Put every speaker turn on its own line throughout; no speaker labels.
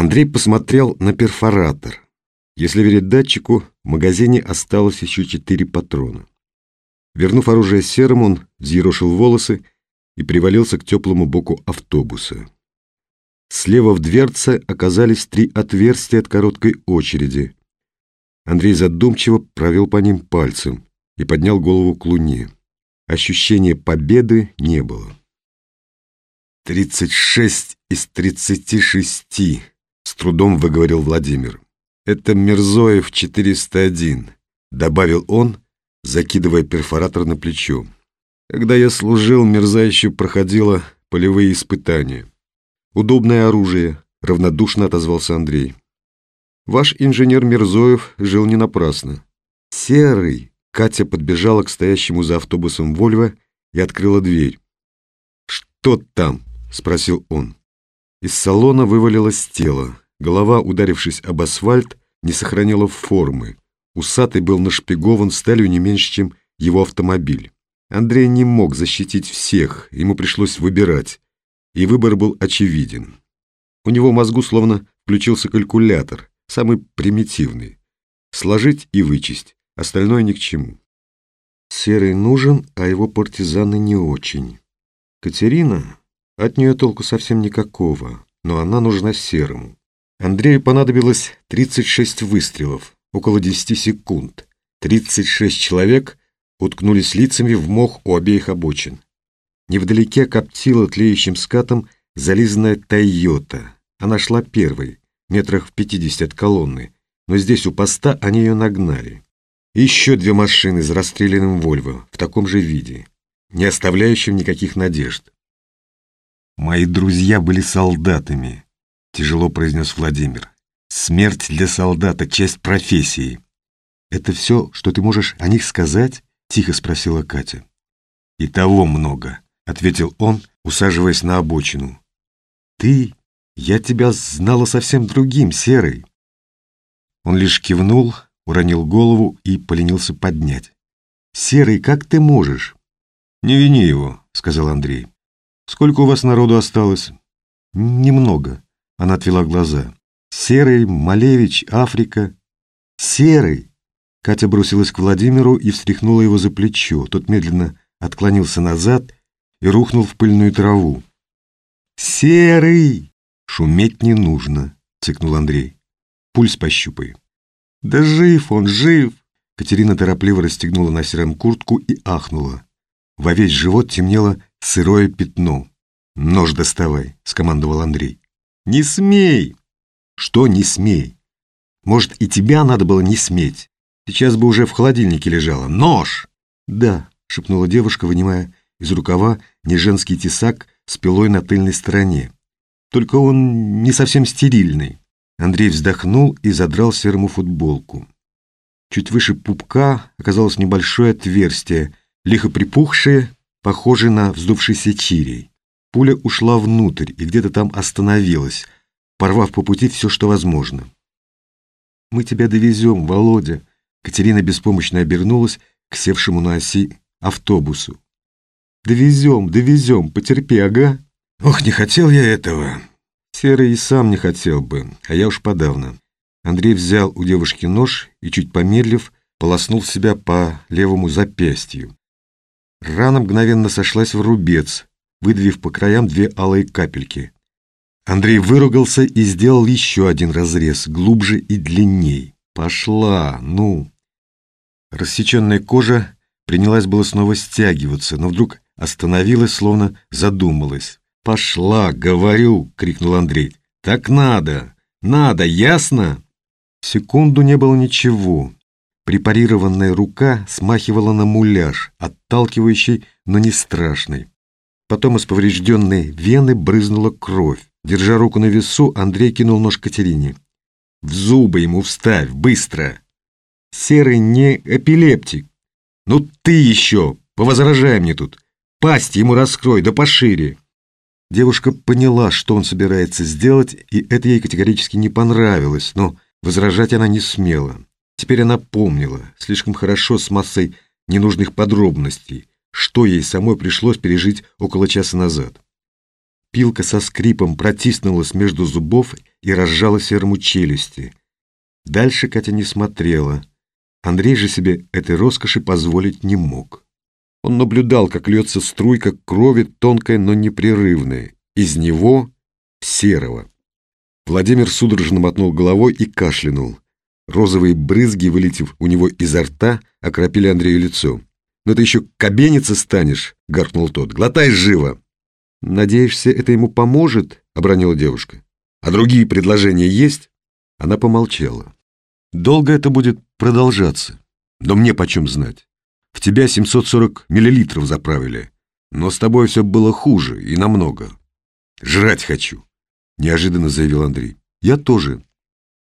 Андрей посмотрел на перфоратор. Если верить датчику, в магазине осталось еще четыре патрона. Вернув оружие серым, он взъерошил волосы и привалился к теплому боку автобуса. Слева в дверце оказались три отверстия от короткой очереди. Андрей задумчиво провел по ним пальцем и поднял голову к луне. Ощущения победы не было. «Тридцать шесть из тридцати шести», — трудом выговорил Владимир. «Это Мирзоев 401», — добавил он, закидывая перфоратор на плечо. «Когда я служил, Мирза еще проходила полевые испытания. Удобное оружие», — равнодушно отозвался Андрей. «Ваш инженер Мирзоев жил не напрасно». «Серый!» — Катя подбежала к стоящему за автобусом Вольво и открыла дверь. «Что там?» — спросил он. Из салона вывалилось тело. Голова, ударившись об асфальт, не сохранила формы. Усатый был нашпигован сталью не меньше, чем его автомобиль. Андрей не мог защитить всех, ему пришлось выбирать. И выбор был очевиден. У него в мозгу словно включился калькулятор, самый примитивный. Сложить и вычесть, остальное ни к чему. Серый нужен, а его партизаны не очень. Катерина, от нее толку совсем никакого, но она нужна серому. Андрею понадобилось 36 выстрелов, около 10 секунд. 36 человек уткнулись лицами в мох у обеих обочин. Невдалеке коптила тлеющим скатом зализанная «Тойота». Она шла первой, метрах в 50 от колонны, но здесь у поста они ее нагнали. еще две машины с расстрелянным «Вольво» в таком же виде, не оставляющим никаких надежд. «Мои друзья были солдатами», — тяжело произнес Владимир. «Смерть для солдата — часть профессии». «Это все, что ты можешь о них сказать?» — тихо спросила Катя. «И того много», — ответил он, усаживаясь на обочину. «Ты? Я тебя знала совсем другим, Серый». Он лишь кивнул, уронил голову и поленился поднять. «Серый, как ты можешь?» «Не вини его», — сказал Андрей. «Сколько у вас народу осталось?» «Немного», она отвела глаза. «Серый, Малевич, Африка». «Серый!» Катя бросилась к Владимиру и встряхнула его за плечо. Тот медленно отклонился назад и рухнул в пыльную траву. «Серый!» «Шуметь не нужно», — цикнул Андрей. «Пульс пощупай». «Да жив он, жив!» Катерина торопливо расстегнула на сером куртку и ахнула. Во весь живот темнело сырое пятно. «Нож доставай», — скомандовал Андрей. «Не смей!» «Что не смей?» «Может, и тебя надо было не сметь? Сейчас бы уже в холодильнике лежала. Нож!» «Да», — шепнула девушка, вынимая из рукава неженский тесак с пилой на тыльной стороне. «Только он не совсем стерильный». Андрей вздохнул и задрал серому футболку. Чуть выше пупка оказалось небольшое отверстие, лихо припухшее, похожее на вздувшийся чирий. Пуля ушла внутрь и где-то там остановилась, порвав по пути все, что возможно. «Мы тебя довезем, Володя!» Катерина беспомощно обернулась к севшему на оси автобусу. «Довезем, довезем, потерпи, ага!» «Ох, не хотел я этого!» Серый и сам не хотел бы, а я уж подавно. Андрей взял у девушки нож и, чуть помедлив, полоснул себя по левому запястью. Рана мгновенно сошлась в рубец, выдавив по краям две алые капельки. Андрей выругался и сделал еще один разрез, глубже и длинней. «Пошла, ну!» Рассеченная кожа принялась было снова стягиваться, но вдруг остановилась, словно задумалась. «Пошла, говорю!» — крикнул Андрей. «Так надо! Надо, ясно?» Секунду не было ничего. Препарированная рука смахивала на муляж, отталкивающий, но не страшный. Потом из поврежденной вены брызнула кровь. Держа руку на весу, Андрей кинул нож Катерине. «В зубы ему вставь, быстро!» «Серый не эпилептик!» «Ну ты еще! Повозражай мне тут! Пасть ему раскрой, да пошире!» Девушка поняла, что он собирается сделать, и это ей категорически не понравилось, но возражать она не смела. Теперь она помнила, слишком хорошо с массой ненужных подробностей, что ей самой пришлось пережить около часа назад. Пилка со скрипом протиснулась между зубов и разжала серому челюсти. Дальше Катя не смотрела. Андрей же себе этой роскоши позволить не мог. Он наблюдал, как льется струйка крови, тонкая, но непрерывная. Из него серого. Владимир судорожно мотнул головой и кашлянул. Розовые брызги, вылетев у него изо рта, окропили Андрею лицо. «Но ты еще кабеница станешь!» — гаркнул тот. «Глотай живо!» «Надеешься, это ему поможет?» — обронила девушка. «А другие предложения есть?» Она помолчала. «Долго это будет продолжаться? Но мне почем знать? В тебя 740 миллилитров заправили, но с тобой все было хуже и намного. Жрать хочу!» — неожиданно заявил Андрей. «Я тоже.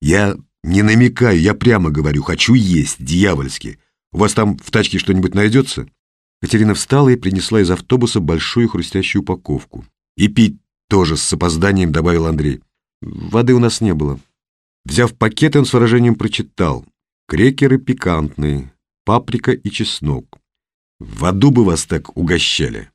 Я не намекаю, я прямо говорю, хочу есть, дьявольски. У вас там в тачке что-нибудь найдется?» Катерина встала и принесла из автобуса большую хрустящую упаковку. «И пить тоже с опозданием», — добавил Андрей. «Воды у нас не было». Взяв пакет, он с выражением прочитал. «Крекеры пикантные, паприка и чеснок. В аду бы вас так угощали».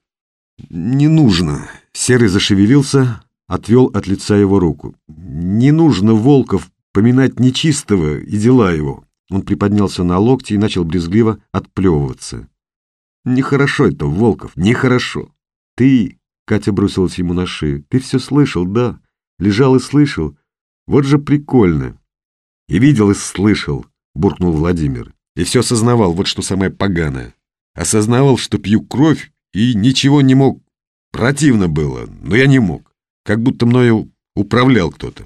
«Не нужно». Серый зашевелился, отвел от лица его руку. «Не нужно, Волков, поминать нечистого и дела его». Он приподнялся на локти и начал брезгливо отплевываться. Нехорошо это, Волков, нехорошо. Ты, Катя бросилась ему на шею, ты все слышал, да? Лежал и слышал. Вот же прикольно. И видел, и слышал, буркнул Владимир. И все осознавал, вот что самое поганое. Осознавал, что пью кровь, и ничего не мог. Противно было, но я не мог. Как будто мною управлял кто-то.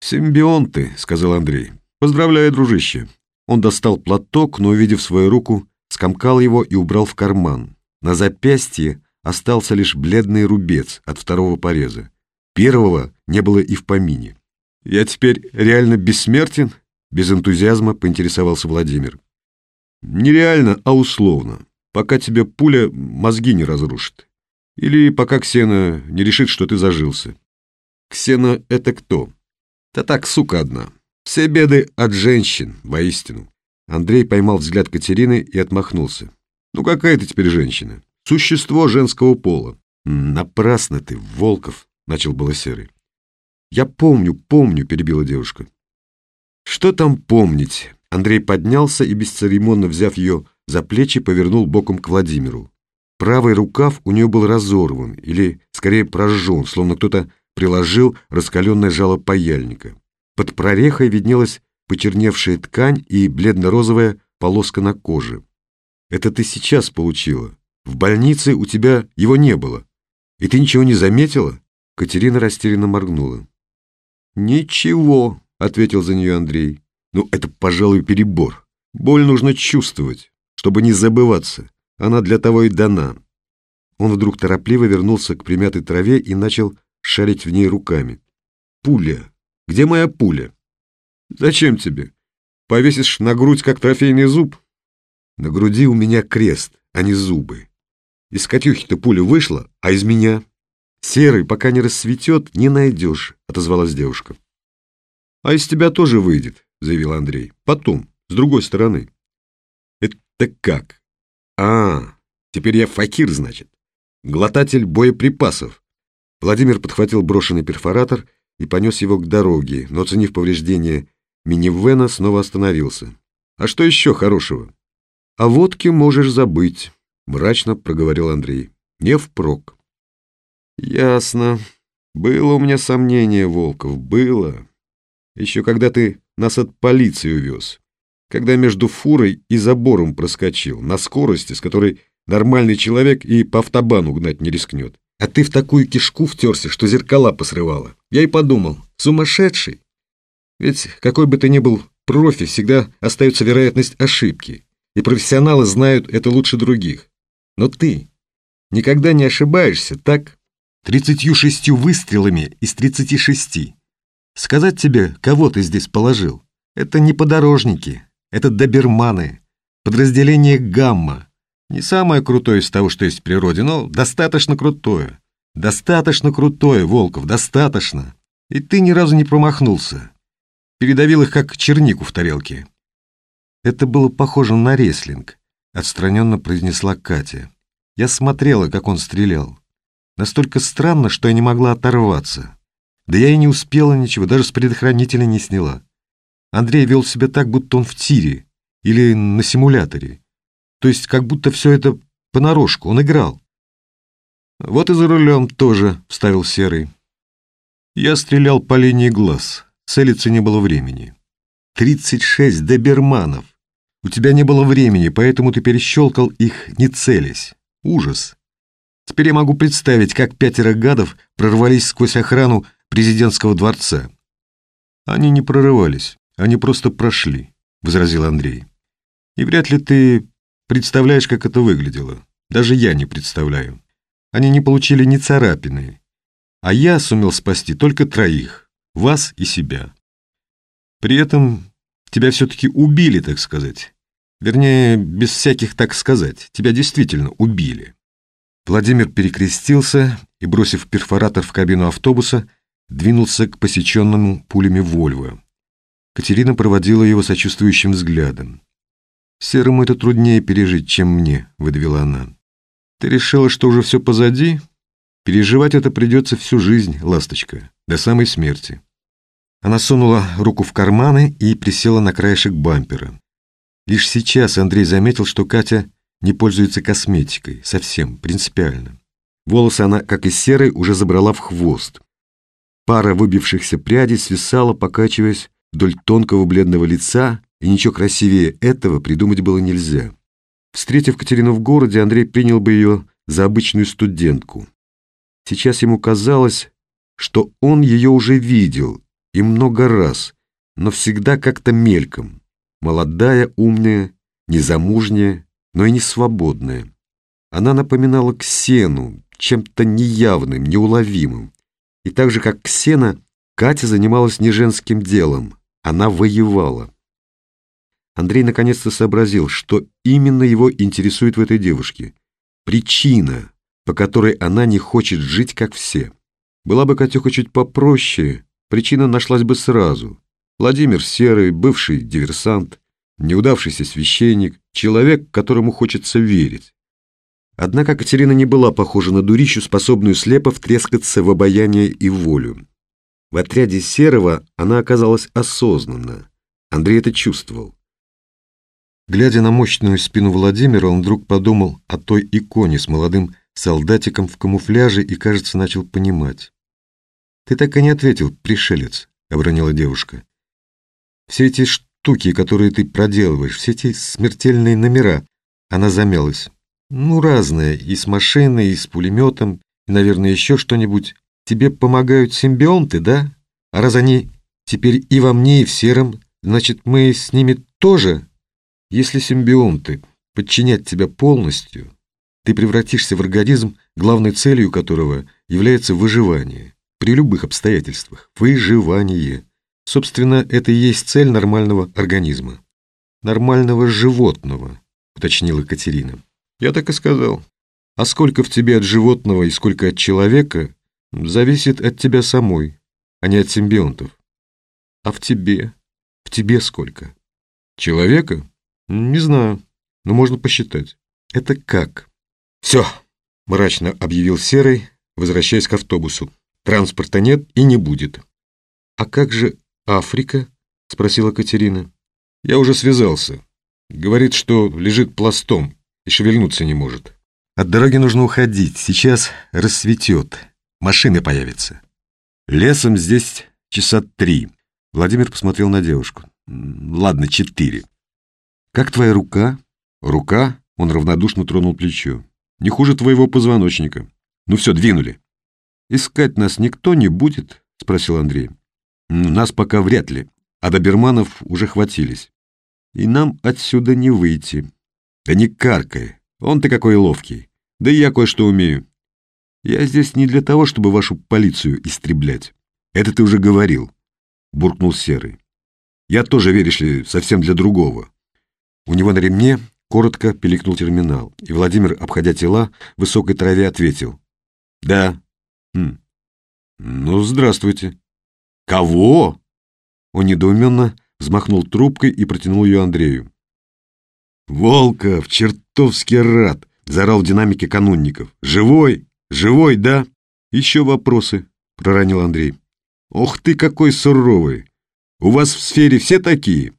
«Симбионты», — сказал Андрей. «Поздравляю, дружище». Он достал платок, но, увидев свою руку, скомкал его и убрал в карман. На запястье остался лишь бледный рубец от второго пореза. Первого не было и в помине. «Я теперь реально бессмертен?» Без энтузиазма поинтересовался Владимир. «Нереально, а условно. Пока тебе пуля мозги не разрушит. Или пока Ксена не решит, что ты зажился». «Ксена — это кто?» «Да так, сука одна. Все беды от женщин, воистину. Андрей поймал взгляд Катерины и отмахнулся. «Ну какая ты теперь женщина? Существо женского пола». «Напрасно ты, Волков», — начал было Серый. «Я помню, помню», — перебила девушка. «Что там помнить?» Андрей поднялся и, бесцеремонно взяв ее за плечи, повернул боком к Владимиру. Правый рукав у нее был разорван, или, скорее, прожжен, словно кто-то приложил раскаленное жало паяльника. Под прорехой виднелась почерневшая ткань и бледно-розовая полоска на коже. Это ты сейчас получила. В больнице у тебя его не было. И ты ничего не заметила?» Катерина растерянно моргнула. «Ничего», — ответил за нее Андрей. «Ну, это, пожалуй, перебор. Боль нужно чувствовать, чтобы не забываться. Она для того и дана». Он вдруг торопливо вернулся к примятой траве и начал шарить в ней руками. «Пуля! Где моя пуля?» Зачем тебе? Повесишь на грудь, как трофейный зуб? На груди у меня крест, а не зубы. Из Катюхи-то пуля вышла, а из меня... Серый, пока не рассветет, не найдешь, отозвалась девушка. А из тебя тоже выйдет, заявил Андрей. Потом, с другой стороны. Это как? А, теперь я факир, значит. Глотатель боеприпасов. Владимир подхватил брошенный перфоратор и понес его к дороге, но, оценив повреждения Минивена снова остановился. «А что еще хорошего?» «О водке можешь забыть», — мрачно проговорил Андрей. «Не впрок». «Ясно. Было у меня сомнение, Волков, было. Еще когда ты нас от полиции увез. Когда между фурой и забором проскочил, на скорости, с которой нормальный человек и по автобану гнать не рискнет. А ты в такую кишку втерся, что зеркала посрывала. Я и подумал, сумасшедший. Ведь какой бы ты ни был профи, всегда остается вероятность ошибки, и профессионалы знают это лучше других. Но ты никогда не ошибаешься, так? Тридцатью шестью выстрелами из тридцати шести. Сказать тебе, кого ты здесь положил? Это не подорожники, это доберманы, подразделение «Гамма». Не самое крутое из того, что есть в природе, но достаточно крутое. Достаточно крутое, Волков, достаточно. И ты ни разу не промахнулся передавил их, как чернику в тарелке. Это было похоже на реслинг, отстраненно произнесла Катя. Я смотрела, как он стрелял. Настолько странно, что я не могла оторваться. Да я и не успела ничего, даже с предохранителя не сняла. Андрей вел себя так, будто он в тире или на симуляторе. То есть как будто все это понарошку, он играл. Вот и за рулем тоже, вставил Серый. Я стрелял по линии глаз, целиться не было времени. Тридцать шесть доберманов. У тебя не было времени, поэтому ты перещелкал их, не целясь. Ужас. Теперь я могу представить, как пятеро гадов прорвались сквозь охрану президентского дворца. Они не прорывались, они просто прошли, возразил Андрей. И вряд ли ты представляешь, как это выглядело. Даже я не представляю. Они не получили ни царапины. А я сумел спасти только троих, вас и себя. При этом тебя все-таки убили, так сказать. Вернее, без всяких так сказать. Тебя действительно убили. Владимир перекрестился и, бросив перфоратор в кабину автобуса, двинулся к посеченному пулями Вольво. Катерина проводила его сочувствующим взглядом. «Серому это труднее пережить, чем мне», — выдавила она. «Ты решила, что уже все позади? Переживать это придется всю жизнь, ласточка, до самой смерти». Она сунула руку в карманы и присела на краешек бампера. Лишь сейчас Андрей заметил, что Катя не пользуется косметикой, совсем, принципиально. Волосы она, как и серой, уже забрала в хвост. Пара выбившихся прядей свисала, покачиваясь вдоль тонкого бледного лица, и ничего красивее этого придумать было нельзя. Встретив Катерину в городе, Андрей принял бы ее за обычную студентку. Сейчас ему казалось, что он ее уже видел, и много раз, но всегда как-то мельком. Молодая, умная, незамужняя, но и не свободная. Она напоминала Ксену, чем-то неявным, неуловимым. И так же, как Ксена, Катя занималась не женским делом, она воевала. Андрей наконец-то сообразил, что именно его интересует в этой девушке. Причина, по которой она не хочет жить, как все. Была бы Катюха чуть попроще, причина нашлась бы сразу. Владимир Серый, бывший диверсант, неудавшийся священник, человек, которому хочется верить. Однако Катерина не была похожа на дурищу, способную слепо втрескаться в обаяние и волю. В отряде Серого она оказалась осознанна. Андрей это чувствовал. Глядя на мощную спину Владимира, он вдруг подумал о той иконе с молодым солдатиком в камуфляже и, кажется, начал понимать. «Ты так и не ответил, пришелец», — обронила девушка. «Все эти штуки, которые ты проделываешь, все эти смертельные номера. Она замялась. Ну, разное, и с машиной, и с пулеметом, и, наверное, еще что-нибудь. Тебе помогают симбионты, да? А раз они теперь и во мне, и в сером, значит, мы с ними тоже? Если симбионты подчинят тебя полностью, ты превратишься в организм, главной целью которого является выживание. При любых обстоятельствах. Выживание. Собственно, это и есть цель нормального организма. Нормального животного, уточнила Катерина. Я так и сказал. А сколько в тебе от животного и сколько от человека, зависит от тебя самой, а не от симбионтов. А в тебе? В тебе сколько? Человека? Не знаю, но можно посчитать. Это как? Все, мрачно объявил Серый, возвращаясь к автобусу. Транспорта нет и не будет. А как же «Африка?» — спросила Катерина. «Я уже связался. Говорит, что лежит пластом и шевельнуться не может. От дороги нужно уходить. Сейчас рассветет. Машины появятся. Лесом здесь часа три». Владимир посмотрел на девушку. «Ладно, четыре. Как твоя рука?» «Рука?» — он равнодушно тронул плечо. «Не хуже твоего позвоночника. Ну все, двинули». «Искать нас никто не будет?» — спросил Андрей. Нас пока вряд ли, а доберманов уже хватились. И нам отсюда не выйти. Да не каркай, он ты какой ловкий. Да и я кое-что умею. Я здесь не для того, чтобы вашу полицию истреблять. Это ты уже говорил, буркнул Серый. Я тоже, веришь ли, совсем для другого. У него на ремне коротко пиликнул терминал, и Владимир, обходя тела, в высокой траве ответил. Да. Хм. Ну, здравствуйте. «Кого?» Он недоуменно взмахнул трубкой и протянул ее Андрею. «Волков, чертовски рад!» — заорал в динамике канунников. «Живой? Живой, да?» «Еще вопросы?» — проронил Андрей. Ох ты какой суровый! У вас в сфере все такие?»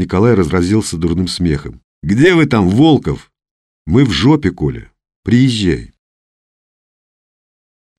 Николай разразился дурным смехом. «Где вы там, Волков?» «Мы в жопе, Коля. Приезжай».